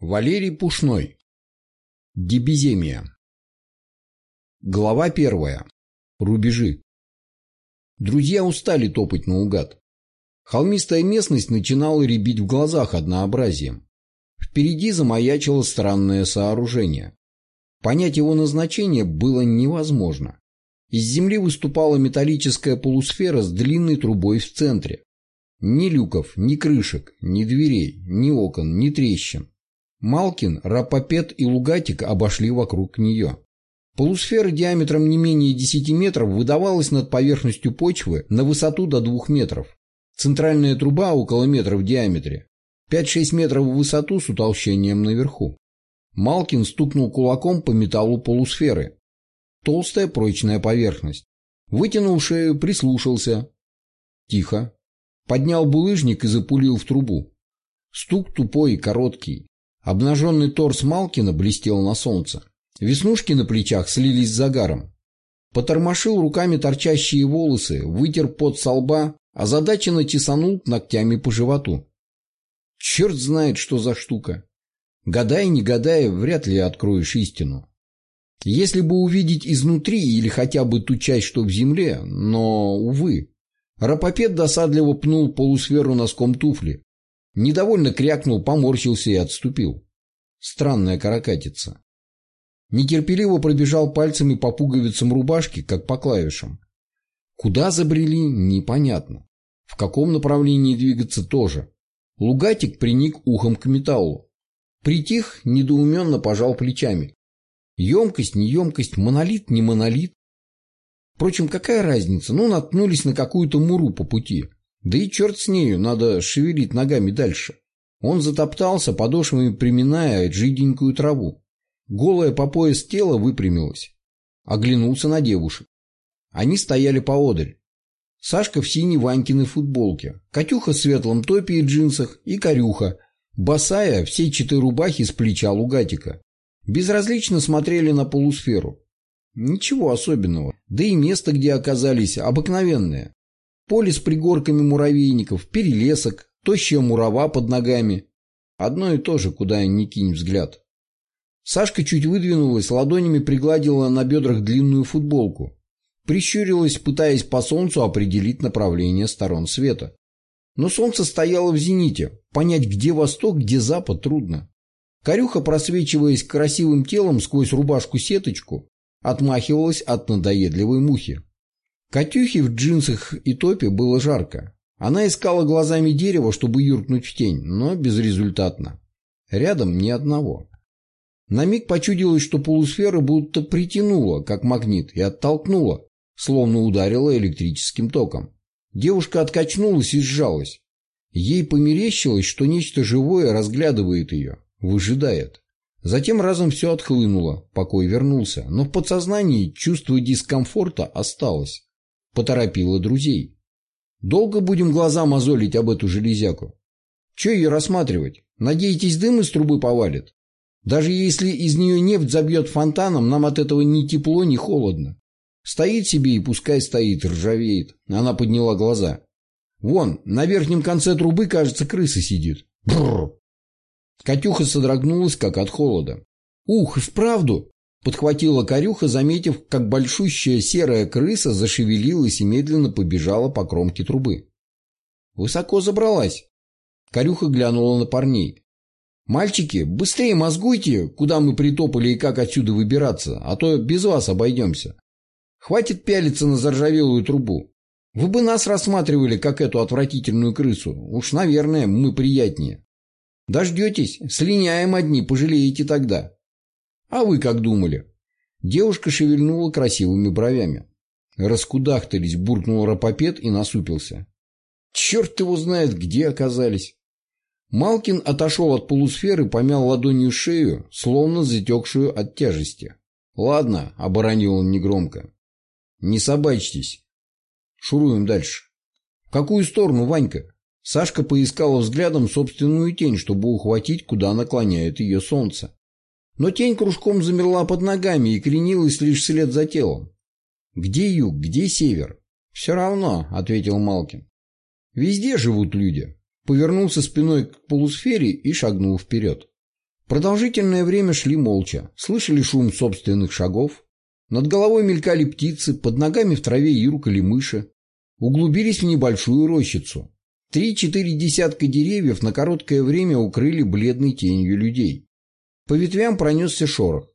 Валерий Пушной. Дебиземия. Глава первая. Рубежи. Друзья устали топать наугад. Холмистая местность начинала рябить в глазах однообразием. Впереди замаячило странное сооружение. Понять его назначение было невозможно. Из земли выступала металлическая полусфера с длинной трубой в центре. Ни люков, ни крышек, ни дверей, ни окон, ни трещин. Малкин, Рапопет и Лугатик обошли вокруг нее. Полусфера диаметром не менее 10 метров выдавалась над поверхностью почвы на высоту до 2 метров. Центральная труба около метра в диаметре. 5-6 метров в высоту с утолщением наверху. Малкин стукнул кулаком по металлу полусферы. Толстая прочная поверхность. Вытянул шею, прислушался. Тихо. Поднял булыжник и запулил в трубу. Стук тупой и короткий. Обнаженный торс Малкина блестел на солнце. Веснушки на плечах слились с загаром. Потормошил руками торчащие волосы, вытер пот со лба, озадаченно тесанул ногтями по животу. Черт знает, что за штука. Гадая, не гадая, вряд ли откроешь истину. Если бы увидеть изнутри или хотя бы ту часть, что в земле, но, увы. Рапопед досадливо пнул полусферу носком туфли, Недовольно крякнул, поморщился и отступил. Странная каракатица. Нетерпеливо пробежал пальцами по пуговицам рубашки, как по клавишам. Куда забрели, непонятно. В каком направлении двигаться тоже. Лугатик приник ухом к металлу. Притих, недоуменно пожал плечами. Емкость, не емкость, монолит, не монолит. Впрочем, какая разница? Ну, наткнулись на какую-то муру по пути. Да и черт с нею, надо шевелить ногами дальше. Он затоптался, подошвами приминая жиденькую траву. Голое по пояс тело выпрямилось. Оглянулся на девушек. Они стояли поодаль. Сашка в синей Ванькиной футболке, Катюха в светлом топе и джинсах и Корюха, босая, все четыре рубахи с плеча лугатика. Безразлично смотрели на полусферу. Ничего особенного, да и место, где оказались, обыкновенное. Поле с пригорками муравейников, перелесок, тощая мурава под ногами. Одно и то же, куда ни кинь взгляд. Сашка чуть выдвинулась, ладонями пригладила на бедрах длинную футболку. Прищурилась, пытаясь по солнцу определить направление сторон света. Но солнце стояло в зените. Понять, где восток, где запад, трудно. Корюха, просвечиваясь красивым телом сквозь рубашку-сеточку, отмахивалась от надоедливой мухи. Катюхе в джинсах и топе было жарко. Она искала глазами дерево, чтобы юркнуть в тень, но безрезультатно. Рядом ни одного. На миг почудилось, что полусфера будто притянула, как магнит, и оттолкнула, словно ударила электрическим током. Девушка откачнулась и сжалась. Ей померещилось, что нечто живое разглядывает ее, выжидает. Затем разом все отхлынуло, покой вернулся, но в подсознании чувство дискомфорта осталось поторопила друзей. Долго будем глаза мозолить об эту железяку? Че ее рассматривать? Надеетесь, дым из трубы повалит? Даже если из нее нефть забьет фонтаном, нам от этого ни тепло, ни холодно. Стоит себе и пускай стоит, ржавеет. Она подняла глаза. Вон, на верхнем конце трубы, кажется, крыса сидит. Бррр. Катюха содрогнулась, как от холода. Ух, вправду! Подхватила корюха, заметив, как большущая серая крыса зашевелилась и медленно побежала по кромке трубы. Высоко забралась. Корюха глянула на парней. «Мальчики, быстрее мозгуйте, куда мы притопали и как отсюда выбираться, а то без вас обойдемся. Хватит пялиться на заржавелую трубу. Вы бы нас рассматривали, как эту отвратительную крысу. Уж, наверное, мы приятнее. Дождетесь, слиняем одни, пожалеете тогда». А вы как думали? Девушка шевельнула красивыми бровями. Раскудахтались, буркнул Рапопед и насупился. Черт его знает, где оказались. Малкин отошел от полусферы, помял ладонью шею, словно затекшую от тяжести. «Ладно», — оборонил он негромко. «Не собачьтесь. Шуруем дальше». «В какую сторону, Ванька?» Сашка поискала взглядом собственную тень, чтобы ухватить, куда наклоняет ее солнце. Но тень кружком замерла под ногами и кренилась лишь вслед за телом. «Где юг, где север?» «Все равно», — ответил Малкин. «Везде живут люди». Повернулся спиной к полусфере и шагнул вперед. Продолжительное время шли молча, слышали шум собственных шагов. Над головой мелькали птицы, под ногами в траве юркали мыши. Углубились в небольшую рощицу. Три-четыре десятка деревьев на короткое время укрыли бледной тенью людей. По ветвям пронесся шорох.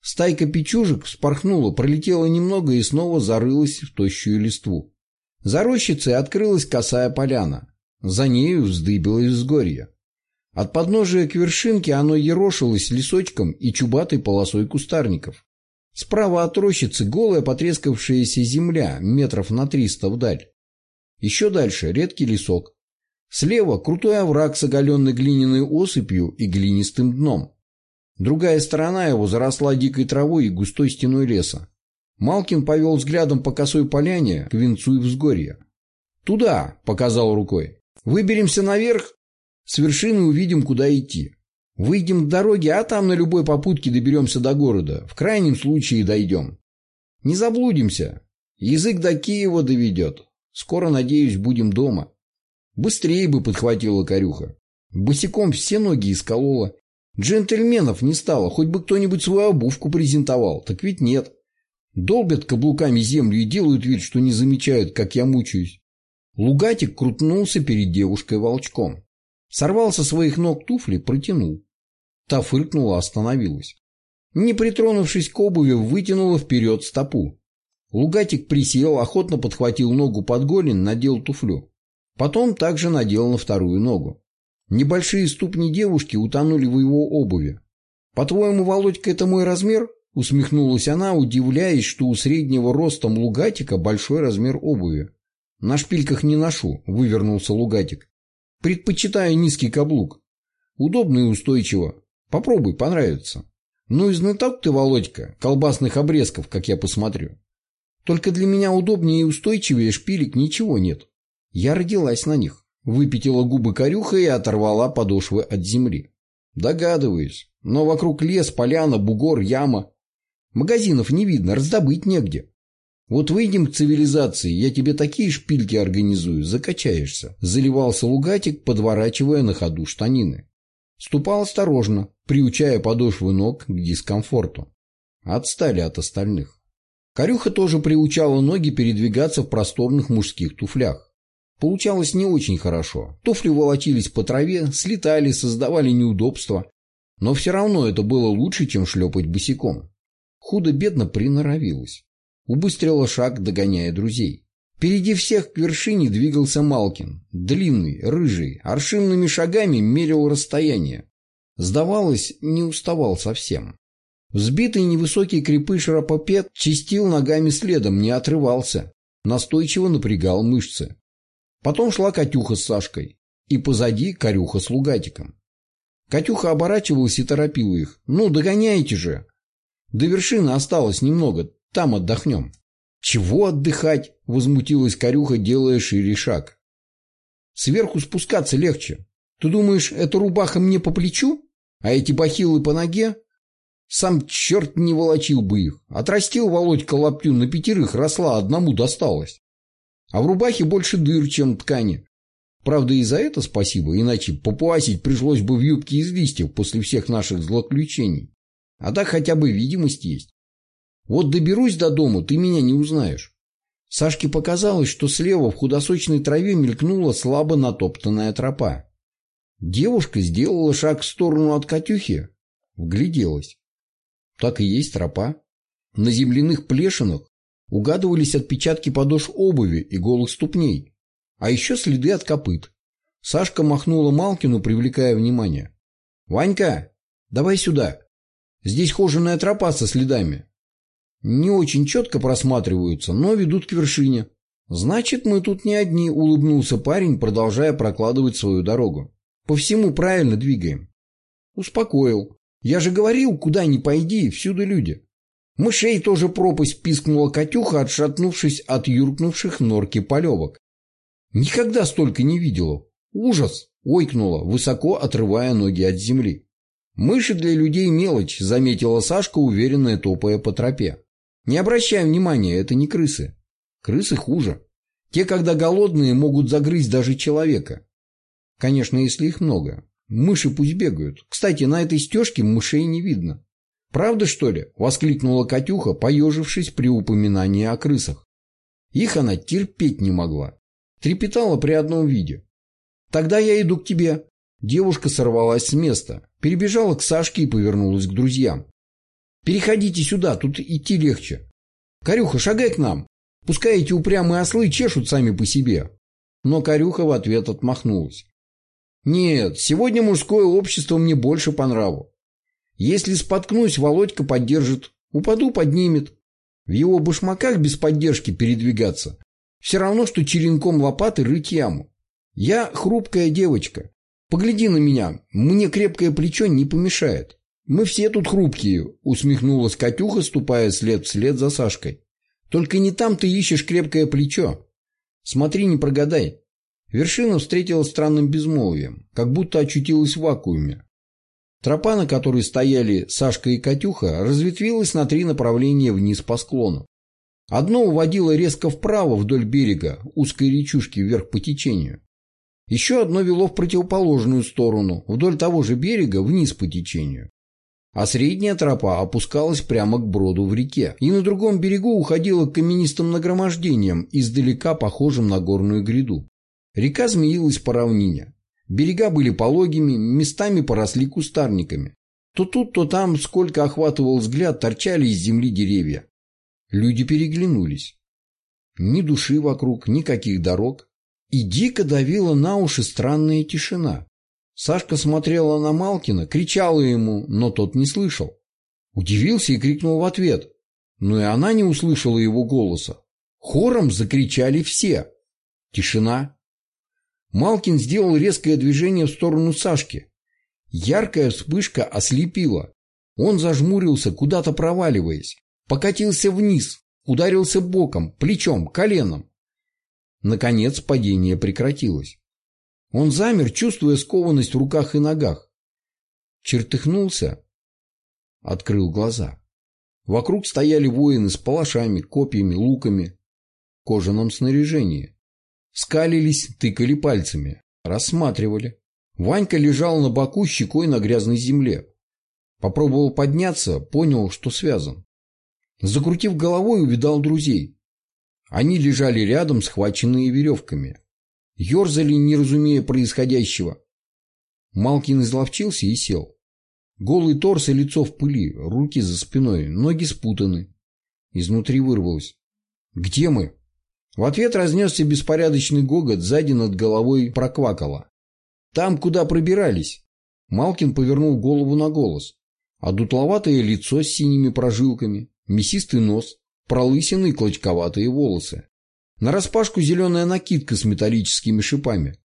Стайка печужек вспорхнула, пролетела немного и снова зарылась в тощую листву. За рощицей открылась косая поляна. За нею вздыбилось взгорье. От подножия к вершинке оно ерошилось лесочком и чубатой полосой кустарников. Справа от рощицы голая потрескавшаяся земля метров на триста вдаль. Еще дальше редкий лесок. Слева крутой овраг с оголенной глиняной осыпью и глинистым дном. Другая сторона его заросла дикой травой и густой стеной леса. Малкин повел взглядом по косой поляне к венцу и взгорья. «Туда!» — показал рукой. «Выберемся наверх, с вершины увидим, куда идти. Выйдем к дороге, а там на любой попутке доберемся до города. В крайнем случае дойдем. Не заблудимся. Язык до Киева доведет. Скоро, надеюсь, будем дома». «Быстрее бы!» — подхватила корюха. Босиком все ноги исколола. Джентльменов не стало, хоть бы кто-нибудь свою обувку презентовал. Так ведь нет. Долбят каблуками землю и делают вид, что не замечают, как я мучаюсь. Лугатик крутнулся перед девушкой волчком. Сорвал со своих ног туфли, протянул. Та фыркнула, остановилась. Не притронувшись к обуви, вытянула вперед стопу. Лугатик присел, охотно подхватил ногу под голень, надел туфлю. Потом также надел на вторую ногу. Небольшие ступни девушки утонули в его обуви. «По-твоему, Володька, это мой размер?» Усмехнулась она, удивляясь, что у среднего роста лугатика большой размер обуви. «На шпильках не ношу», — вывернулся лугатик. «Предпочитаю низкий каблук. Удобно и устойчиво. Попробуй, понравится. Ну и знаток ты, Володька, колбасных обрезков, как я посмотрю. Только для меня удобнее и устойчивее шпилек ничего нет. Я родилась на них». Выпятила губы корюха и оторвала подошвы от земли. Догадываюсь. Но вокруг лес, поляна, бугор, яма. Магазинов не видно, раздобыть негде. Вот выйдем к цивилизации, я тебе такие шпильки организую, закачаешься. Заливался лугатик, подворачивая на ходу штанины. Ступал осторожно, приучая подошвы ног к дискомфорту. Отстали от остальных. Корюха тоже приучала ноги передвигаться в просторных мужских туфлях. Получалось не очень хорошо. Туфли волочились по траве, слетали, создавали неудобства. Но все равно это было лучше, чем шлепать босиком. Худо-бедно приноровилась. Убыстрила шаг, догоняя друзей. Впереди всех к вершине двигался Малкин. Длинный, рыжий, аршинными шагами мерил расстояние. Сдавалось, не уставал совсем. Взбитый невысокий крепыш Рапопет чистил ногами следом, не отрывался. Настойчиво напрягал мышцы. Потом шла Катюха с Сашкой. И позади Корюха с Лугатиком. Катюха оборачивалась и торопила их. «Ну, догоняйте же!» «До вершины осталось немного, там отдохнем». «Чего отдыхать?» — возмутилась Корюха, делая шире шаг. «Сверху спускаться легче. Ты думаешь, эта рубаха мне по плечу? А эти бахилы по ноге? Сам черт не волочил бы их. Отрастил Володька лаптю на пятерых, росла, одному досталось. А в рубахе больше дыр, чем ткани. Правда, и за это спасибо, иначе попуасить пришлось бы в юбке из листьев после всех наших злоключений. А так хотя бы видимость есть. Вот доберусь до дома, ты меня не узнаешь. Сашке показалось, что слева в худосочной траве мелькнула слабо натоптанная тропа. Девушка сделала шаг в сторону от Катюхи, вгляделась. Так и есть тропа. На земляных плешинах Угадывались отпечатки подошв обуви и голых ступней, а еще следы от копыт. Сашка махнула Малкину, привлекая внимание. «Ванька, давай сюда. Здесь хоженая тропа со следами. Не очень четко просматриваются, но ведут к вершине». «Значит, мы тут не одни», — улыбнулся парень, продолжая прокладывать свою дорогу. «По всему правильно двигаем». Успокоил. «Я же говорил, куда ни пойди, всюду люди». Мышей тоже пропасть пискнула Катюха, отшатнувшись от юркнувших норки полевок. Никогда столько не видела. Ужас! Ойкнула, высоко отрывая ноги от земли. Мыши для людей мелочь, заметила Сашка, уверенная топая по тропе. Не обращай внимания, это не крысы. Крысы хуже. Те, когда голодные, могут загрызть даже человека. Конечно, если их много. Мыши пусть бегают. Кстати, на этой стежке мышей не видно. «Правда, что ли?» – воскликнула Катюха, поежившись при упоминании о крысах. Их она терпеть не могла. Трепетала при одном виде. «Тогда я иду к тебе». Девушка сорвалась с места, перебежала к Сашке и повернулась к друзьям. «Переходите сюда, тут идти легче. Корюха, шагай к нам. Пускай эти упрямые ослы чешут сами по себе». Но Корюха в ответ отмахнулась. «Нет, сегодня мужское общество мне больше по нраву. Если споткнусь, Володька поддержит. Упаду, поднимет. В его башмаках без поддержки передвигаться. Все равно, что черенком лопаты рыть яму. Я хрупкая девочка. Погляди на меня, мне крепкое плечо не помешает. Мы все тут хрупкие, усмехнулась Катюха, ступая след вслед за Сашкой. Только не там ты ищешь крепкое плечо. Смотри, не прогадай. Вершина встретила странным безмолвием, как будто очутилась в вакууме. Тропа, на которой стояли Сашка и Катюха, разветвилась на три направления вниз по склону. Одно уводило резко вправо вдоль берега, узкой речушки вверх по течению. Еще одно вело в противоположную сторону, вдоль того же берега, вниз по течению. А средняя тропа опускалась прямо к броду в реке, и на другом берегу уходила к каменистым нагромождениям, издалека похожим на горную гряду. Река змеилась по равнине. Берега были пологими, местами поросли кустарниками. То тут, то там, сколько охватывал взгляд, торчали из земли деревья. Люди переглянулись. Ни души вокруг, никаких дорог. И дико давила на уши странная тишина. Сашка смотрела на Малкина, кричала ему, но тот не слышал. Удивился и крикнул в ответ. Но и она не услышала его голоса. Хором закричали все. Тишина. Малкин сделал резкое движение в сторону Сашки. Яркая вспышка ослепила. Он зажмурился, куда-то проваливаясь. Покатился вниз, ударился боком, плечом, коленом. Наконец падение прекратилось. Он замер, чувствуя скованность в руках и ногах. Чертыхнулся, открыл глаза. Вокруг стояли воины с палашами, копьями, луками, в кожаном снаряжении. Скалились, тыкали пальцами, рассматривали. Ванька лежал на боку щекой на грязной земле. Попробовал подняться, понял, что связан. Закрутив головой, увидал друзей. Они лежали рядом, схваченные веревками. Ёрзали, не разумея происходящего. Малкин изловчился и сел. Голый торс и лицо в пыли, руки за спиной, ноги спутаны. Изнутри вырвалось. «Где мы?» В ответ разнесся беспорядочный гогот, сзади над головой проквакало. «Там, куда пробирались!» Малкин повернул голову на голос. А дутловатое лицо с синими прожилками, мясистый нос, пролысины клочковатые волосы. Нараспашку зеленая накидка с металлическими шипами.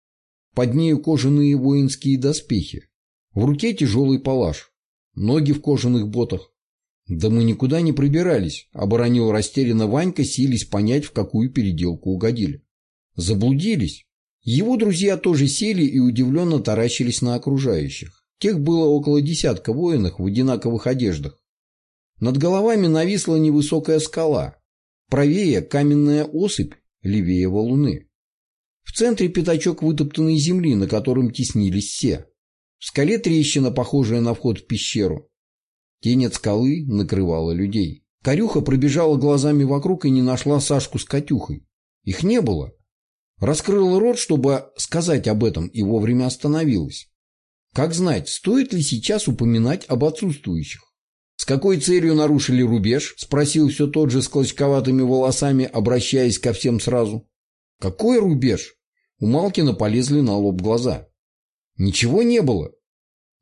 Под нею кожаные воинские доспехи. В руке тяжелый палаш. Ноги в кожаных ботах. «Да мы никуда не пробирались», — оборонил растерянно Ванька, сились понять, в какую переделку угодили. «Заблудились». Его друзья тоже сели и удивленно таращились на окружающих. Тех было около десятка воинов в одинаковых одеждах. Над головами нависла невысокая скала. Правее каменная осыпь, левее валуны. В центре пятачок вытоптанной земли, на котором теснились все. В скале трещина, похожая на вход в пещеру. Тень от скалы накрывала людей. Корюха пробежала глазами вокруг и не нашла Сашку с Катюхой. Их не было. Раскрыла рот, чтобы сказать об этом, и вовремя остановилась. Как знать, стоит ли сейчас упоминать об отсутствующих? «С какой целью нарушили рубеж?» – спросил все тот же с клочковатыми волосами, обращаясь ко всем сразу. «Какой рубеж?» У Малкина полезли на лоб глаза. «Ничего не было.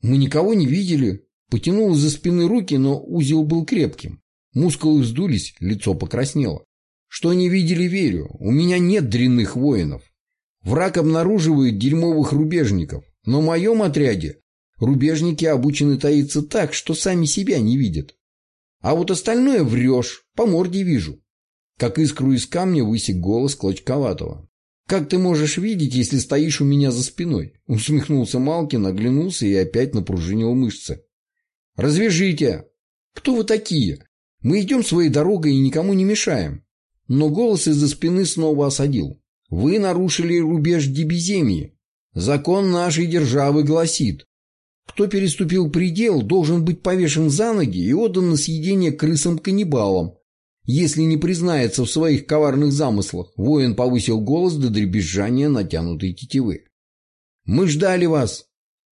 Мы никого не видели. Потянул из-за спины руки, но узел был крепким. Мускулы вздулись, лицо покраснело. Что не видели, верю. У меня нет дрянных воинов. Враг обнаруживает дерьмовых рубежников. Но в моем отряде рубежники обучены таиться так, что сами себя не видят. А вот остальное врешь, по морде вижу. Как искру из камня высек голос Клочковатого. «Как ты можешь видеть, если стоишь у меня за спиной?» Усмехнулся Малкин, оглянулся и опять напружинил мышцы. «Развяжите!» «Кто вы такие? Мы идем своей дорогой и никому не мешаем». Но голос из-за спины снова осадил. «Вы нарушили рубеж Дебиземии. Закон нашей державы гласит, Кто переступил предел, должен быть повешен за ноги и отдан на съедение крысам-каннибалам. Если не признается в своих коварных замыслах, воин повысил голос до дребезжания натянутой тетивы. «Мы ждали вас.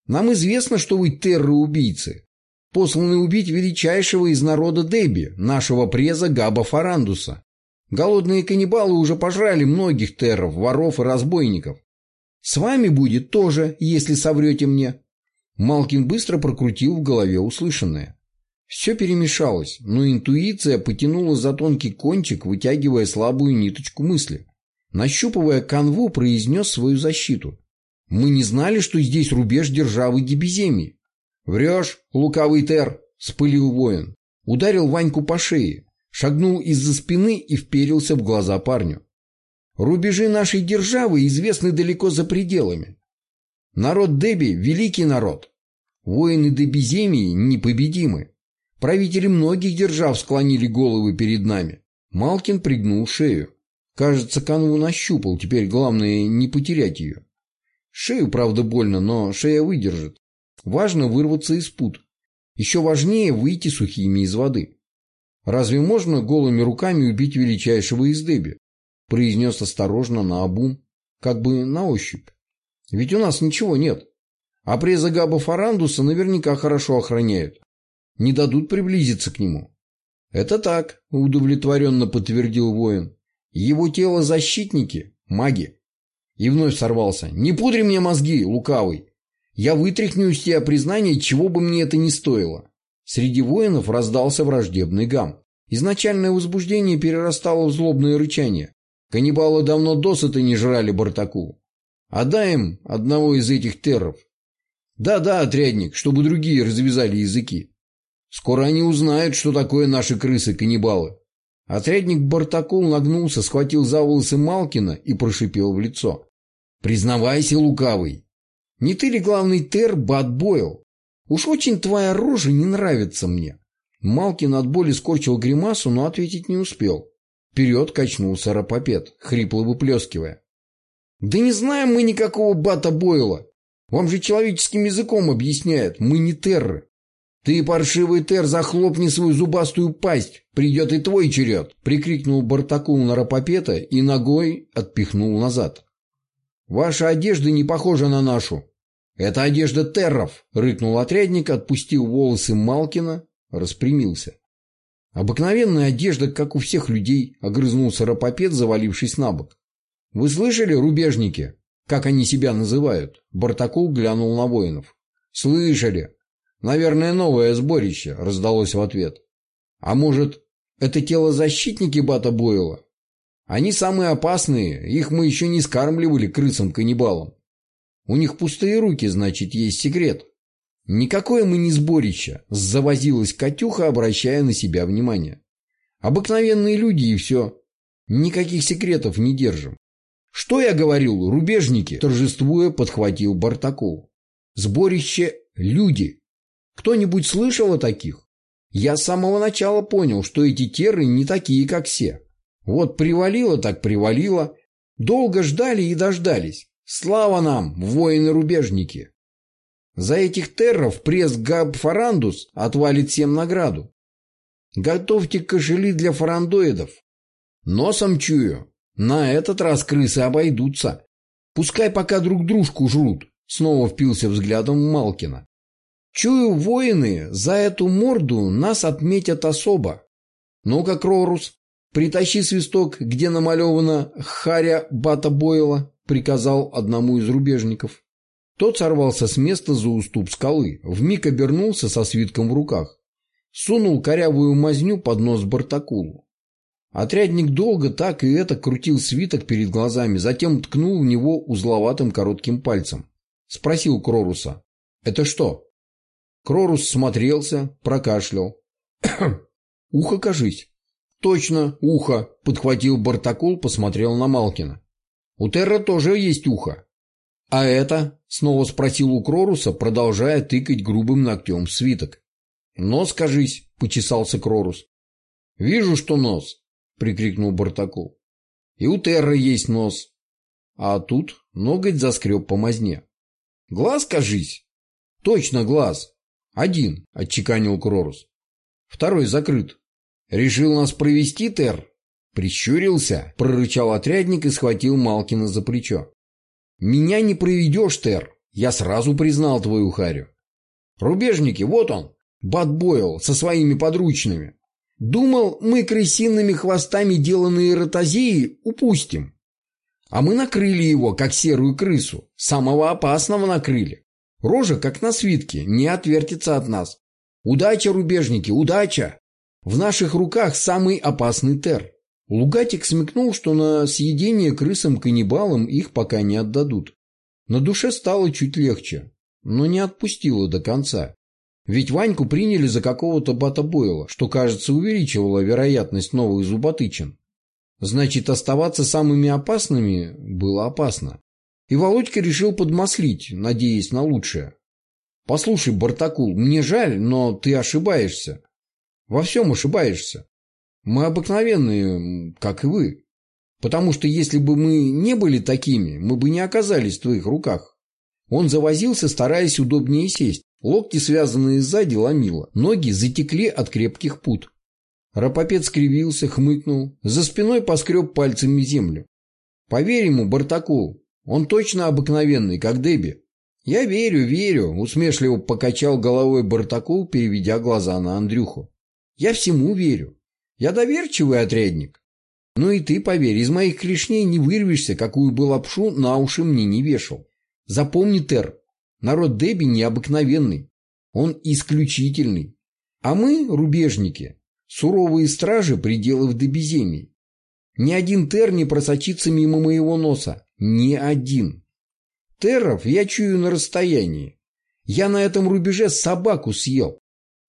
Нам известно, что вы терры-убийцы, посланы убить величайшего из народа Деби, нашего преза Габа Фарандуса. Голодные каннибалы уже пожрали многих терров, воров и разбойников. С вами будет тоже, если соврете мне». Малкин быстро прокрутил в голове услышанное. Все перемешалось, но интуиция потянула за тонкий кончик, вытягивая слабую ниточку мысли. Нащупывая канву, произнес свою защиту. «Мы не знали, что здесь рубеж державы Гибиземии». «Врешь, лукавый тер!» — спылил воин. Ударил Ваньку по шее, шагнул из-за спины и вперился в глаза парню. «Рубежи нашей державы известны далеко за пределами. Народ Деби – великий народ. Воины Дебиземии непобедимы. Правители многих держав склонили головы перед нами. Малкин пригнул шею. Кажется, канву нащупал, теперь главное не потерять ее. Шею, правда, больно, но шея выдержит. Важно вырваться из пут. Еще важнее выйти сухими из воды. Разве можно голыми руками убить величайшего из Деби? Произнес осторожно на обум, как бы на ощупь. Ведь у нас ничего нет. А преза Габа Фарандуса наверняка хорошо охраняют. Не дадут приблизиться к нему. Это так, удовлетворенно подтвердил воин. Его тело защитники, маги. И вновь сорвался. Не пудри мне мозги, лукавый. Я вытряхну из тебя признание, чего бы мне это ни стоило. Среди воинов раздался враждебный гам. Изначальное возбуждение перерастало в злобное рычание. Каннибалы давно досыта не жрали Бартаку. Отдай им одного из этих терров. Да-да, отрядник, чтобы другие развязали языки. Скоро они узнают, что такое наши крысы-каннибалы. Отрядник Бартакул нагнулся, схватил за волосы Малкина и прошипел в лицо. «Признавайся, лукавый, не ты ли главный тер Бат Бойл? Уж очень твоя рожа не нравится мне». Малкин от боли скорчил гримасу, но ответить не успел. Вперед качнулся Рапопед, хрипло выплескивая. Да не знаем мы никакого Бата Бойла. Вам же человеческим языком объясняют. Мы не терры. Ты, паршивый тер, захлопни свою зубастую пасть. Придет и твой черед. Прикрикнул Бартакул на Рапопета и ногой отпихнул назад. Ваша одежда не похожа на нашу. Это одежда терров, рыкнул отрядник, отпустил волосы Малкина, распрямился. Обыкновенная одежда, как у всех людей, огрызнулся Рапопет, завалившись на бок. «Вы слышали, рубежники, как они себя называют?» Бартакул глянул на воинов. «Слышали. Наверное, новое сборище», — раздалось в ответ. «А может, это тело защитники Бата Бойла? Они самые опасные, их мы еще не скармливали крысам-каннибалам. У них пустые руки, значит, есть секрет». «Никакое мы не сборище», — завозилась Катюха, обращая на себя внимание. «Обыкновенные люди и все. Никаких секретов не держим. «Что я говорил, рубежники?» – торжествуя подхватил Бартаков. «Сборище – люди. Кто-нибудь слышал о таких? Я с самого начала понял, что эти терры не такие, как все. Вот привалило так привалило. Долго ждали и дождались. Слава нам, воины-рубежники!» За этих терров пресс Габ Фарандус отвалит всем награду. Готовьте кошели для фарандоидов. Носом чую, на этот раз крысы обойдутся. Пускай пока друг дружку жрут. Снова впился взглядом Малкина. Чую, воины за эту морду нас отметят особо. Ну-ка, Крорус, притащи свисток, где намалевано Харя Бата Бойла, приказал одному из рубежников. Тот сорвался с места за уступ скалы, вмиг обернулся со свитком в руках. Сунул корявую мазню под нос Бартакулу. Отрядник долго так и это крутил свиток перед глазами, затем ткнул в него узловатым коротким пальцем. Спросил Кроруса. «Это что?» Крорус смотрелся, прокашлял. «Ухо, кажись». «Точно, ухо», — подхватил Бартакул, посмотрел на Малкина. «У Терра тоже есть ухо». «А это?» — снова спросил у Кроруса, продолжая тыкать грубым ногтем свиток. «Нос, кажись», — почесался Крорус. «Вижу, что нос. — прикрикнул Бартаков. «И у Терры есть нос. А тут ноготь заскреб по мазне. Глаз, кажись. Точно глаз. Один, отчеканил Крорус. Второй закрыт. Решил нас провести, Тер? Прищурился, прорычал отрядник и схватил Малкина за плечо. Меня не проведешь, Тер. Я сразу признал твою харю. Рубежники, вот он, Бат Бойл со своими подручными. Думал, мы крысиными хвостами деланные ротозеи упустим. А мы накрыли его, как серую крысу. Самого опасного накрыли. Рожа, как на свитке, не отвертится от нас. Удача, рубежники, удача! В наших руках самый опасный тер. Лугатик смекнул, что на съедение крысам-каннибалам их пока не отдадут. На душе стало чуть легче, но не отпустило до конца. Ведь Ваньку приняли за какого-то бата-бойла, что, кажется, увеличивало вероятность новых зуботычин. Значит, оставаться самыми опасными было опасно. И Володька решил подмаслить, надеясь на лучшее. «Послушай, Бартакул, мне жаль, но ты ошибаешься. Во всем ошибаешься. Мы обыкновенные, как и вы. Потому что если бы мы не были такими, мы бы не оказались в твоих руках». Он завозился, стараясь удобнее сесть, Локти, связанные сзади, ломило. Ноги затекли от крепких пут. Рапопед скривился, хмыкнул. За спиной поскреб пальцами землю. «Поверь ему, Бартакул, он точно обыкновенный, как Деби». «Я верю, верю», — усмешливо покачал головой Бартакул, переведя глаза на Андрюху. «Я всему верю. Я доверчивый отрядник. Ну и ты, поверь, из моих клешней не вырвешься, какую бы лапшу на уши мне не вешал. Запомни, Тер, Народ Деби необыкновенный. Он исключительный. А мы, рубежники, суровые стражи пределов Дебиземии. Ни один тер не просочится мимо моего носа. Ни один. Терров я чую на расстоянии. Я на этом рубеже собаку съел.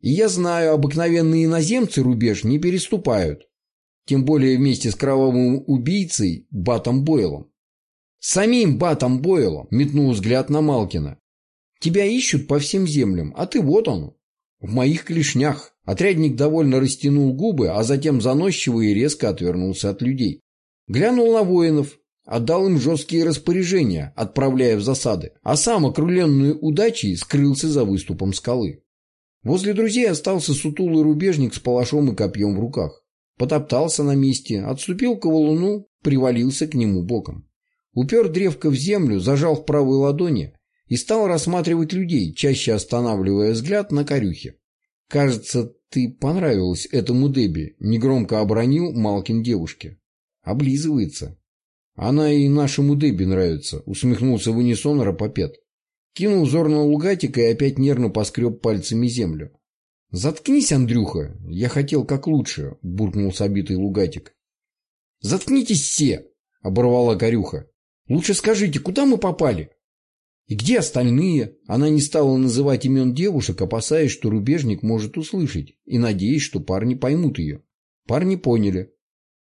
Я знаю, обыкновенные иноземцы рубеж не переступают. Тем более вместе с кровавым убийцей Батом Бойлом. Самим Батом Бойлом метнул взгляд на Малкина. Тебя ищут по всем землям, а ты вот он, в моих клешнях. Отрядник довольно растянул губы, а затем заносчиво и резко отвернулся от людей. Глянул на воинов, отдал им жесткие распоряжения, отправляя в засады, а сам, округленную удачей, скрылся за выступом скалы. Возле друзей остался сутулый рубежник с палашом и копьем в руках. Потоптался на месте, отступил к валуну, привалился к нему боком. Упер древко в землю, зажал в правой ладони, и стал рассматривать людей, чаще останавливая взгляд на корюхе. «Кажется, ты понравилась этому Дебби», — негромко обронил Малкин девушке. «Облизывается». «Она и нашему Дебби нравится», — усмехнулся в унисон Рапопет. Кинул взор на лугатика и опять нервно поскреб пальцами землю. «Заткнись, Андрюха, я хотел как лучше», — буркнул собитый лугатик. «Заткнитесь все!» — оборвала корюха. «Лучше скажите, куда мы попали?» И где остальные? Она не стала называть имен девушек, опасаясь, что рубежник может услышать, и надеясь, что парни поймут ее. Парни поняли.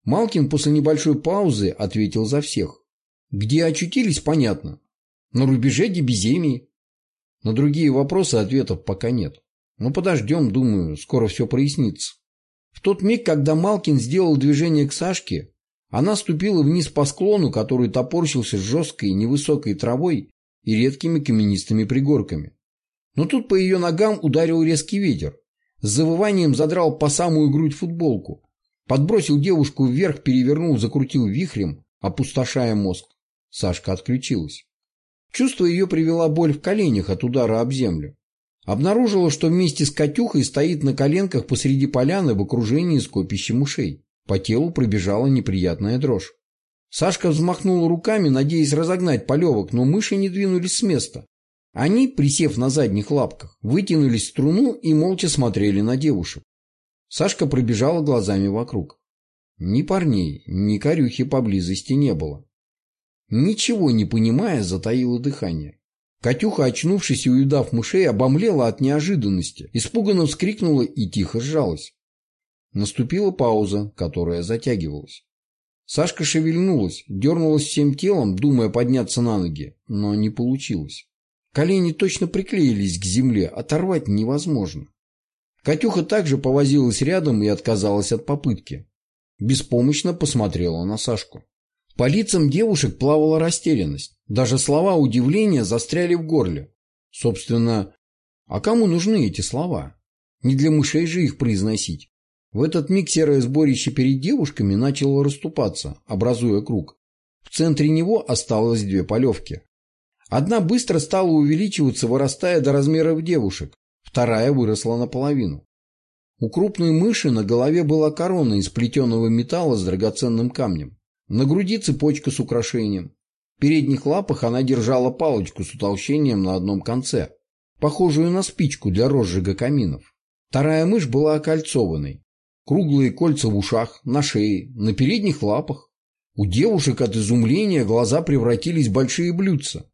Малкин после небольшой паузы ответил за всех. Где очутились, понятно. На рубеже Дебиземии. На другие вопросы ответов пока нет. Но подождем, думаю, скоро все прояснится. В тот миг, когда Малкин сделал движение к Сашке, она ступила вниз по склону, который топорщился с жесткой невысокой травой и редкими каменистыми пригорками. Но тут по ее ногам ударил резкий ветер. С завыванием задрал по самую грудь футболку. Подбросил девушку вверх, перевернул, закрутил вихрем, опустошая мозг. Сашка отключилась. Чувство ее привела боль в коленях от удара об землю. Обнаружила, что вместе с Катюхой стоит на коленках посреди поляны в окружении скопища мышей. По телу пробежала неприятная дрожь. Сашка взмахнул руками, надеясь разогнать полевок, но мыши не двинулись с места. Они, присев на задних лапках, вытянулись в струну и молча смотрели на девушек. Сашка пробежала глазами вокруг. Ни парней, ни корюхи поблизости не было. Ничего не понимая, затаила дыхание. Катюха, очнувшись и увидав мышей, обомлела от неожиданности, испуганно вскрикнула и тихо сжалась. Наступила пауза, которая затягивалась. Сашка шевельнулась, дернулась всем телом, думая подняться на ноги, но не получилось. Колени точно приклеились к земле, оторвать невозможно. Катюха также повозилась рядом и отказалась от попытки. Беспомощно посмотрела на Сашку. По лицам девушек плавала растерянность. Даже слова удивления застряли в горле. Собственно, А кому нужны эти слова? Не для мышей же их произносить. В этот миг серое сборище перед девушками начало расступаться, образуя круг. В центре него осталось две полевки. Одна быстро стала увеличиваться, вырастая до размеров девушек, вторая выросла наполовину. У крупной мыши на голове была корона из плетеного металла с драгоценным камнем. На груди цепочка с украшением. В передних лапах она держала палочку с утолщением на одном конце, похожую на спичку для розжига каминов. Вторая мышь была окольцованной. Круглые кольца в ушах, на шее, на передних лапах. У девушек от изумления глаза превратились в большие блюдца.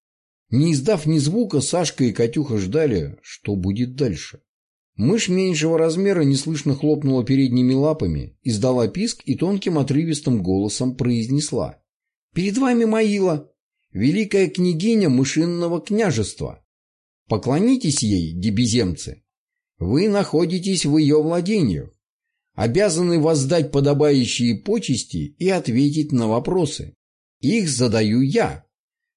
Не издав ни звука, Сашка и Катюха ждали, что будет дальше. Мышь меньшего размера неслышно хлопнула передними лапами, издала писк и тонким отрывистым голосом произнесла. «Перед вами Маила, великая княгиня мышинного княжества. Поклонитесь ей, дебеземцы. Вы находитесь в ее владениях, обязаны воздать подобающие почести и ответить на вопросы. Их задаю я,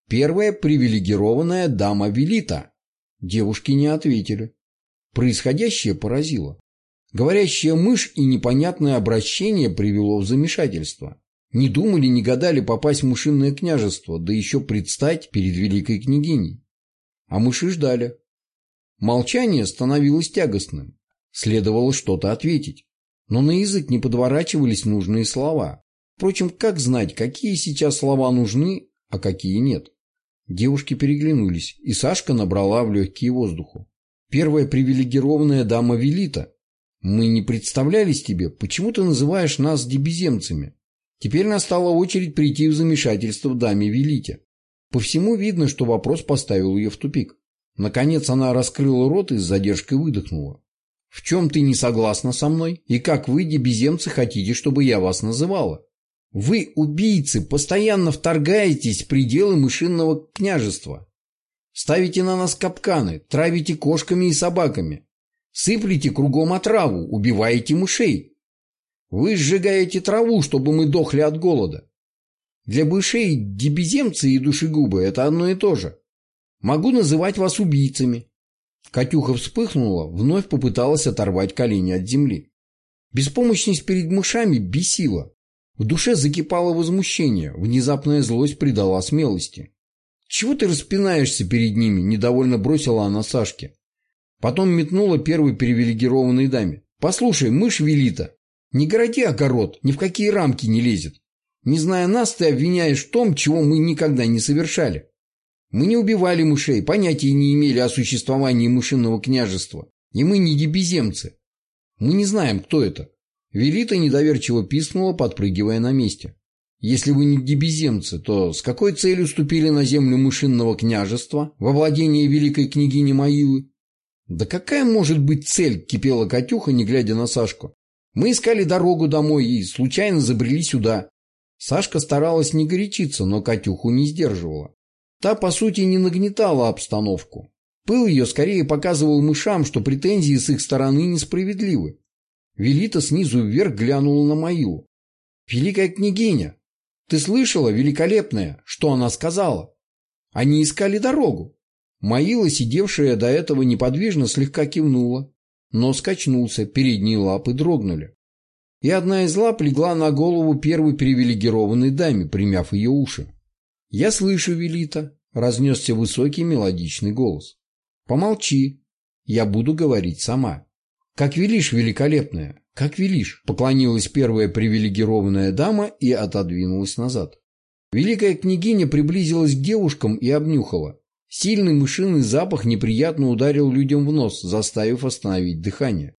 первая привилегированная дама Велита». Девушки не ответили. Происходящее поразило. Говорящая мышь и непонятное обращение привело в замешательство. Не думали, не гадали попасть в мышиное княжество, да еще предстать перед великой княгиней. А мыши ждали. Молчание становилось тягостным. Следовало что-то ответить. Но на язык не подворачивались нужные слова. Впрочем, как знать, какие сейчас слова нужны, а какие нет? Девушки переглянулись, и Сашка набрала в легкие воздуху. Первая привилегированная дама Велита. Мы не представлялись тебе, почему ты называешь нас дебеземцами. Теперь настала очередь прийти в замешательство в даме Велите. По всему видно, что вопрос поставил ее в тупик. Наконец она раскрыла рот и с задержкой выдохнула. «В чем ты не согласна со мной? И как вы, дебеземцы, хотите, чтобы я вас называла? Вы, убийцы, постоянно вторгаетесь в пределы мышинного княжества. Ставите на нас капканы, травите кошками и собаками. Сыплете кругом отраву, убиваете мышей. Вы сжигаете траву, чтобы мы дохли от голода. Для мышей дебеземцы и душегубы – это одно и то же. Могу называть вас убийцами. Катюха вспыхнула, вновь попыталась оторвать колени от земли. Беспомощность перед мышами бесила. В душе закипало возмущение, внезапная злость придала смелости. «Чего ты распинаешься перед ними?» – недовольно бросила она Сашке. Потом метнула первой привилегированной даме. «Послушай, мышь велита, не городи огород, ни в какие рамки не лезет. Не зная нас, ты обвиняешь в том, чего мы никогда не совершали. Мы не убивали мышей, понятия не имели о существовании мышиного княжества. И мы не дебеземцы. Мы не знаем, кто это». Велита недоверчиво писнула, подпрыгивая на месте. Если вы не дебеземцы, то с какой целью ступили на землю мышинного княжества во владение великой княгини Маилы? Да какая может быть цель, кипела Катюха, не глядя на Сашку. Мы искали дорогу домой и случайно забрели сюда. Сашка старалась не горячиться, но Катюху не сдерживала. Та, по сути, не нагнетала обстановку. Пыл ее скорее показывал мышам, что претензии с их стороны несправедливы. Велита снизу вверх глянула на Маилу. «Великая княгиня, ты слышала, великолепная, что она сказала? Они искали дорогу. Маила, сидевшая до этого неподвижно, слегка кивнула, но скачнулся, передние лапы дрогнули. И одна из лап легла на голову первой привилегированной даме, примяв ее уши. «Я слышу, Велита», — разнесся высокий мелодичный голос. «Помолчи, я буду говорить сама». «Как велишь, великолепная, как велишь», — поклонилась первая привилегированная дама и отодвинулась назад. Великая княгиня приблизилась к девушкам и обнюхала. Сильный мышиный запах неприятно ударил людям в нос, заставив остановить дыхание.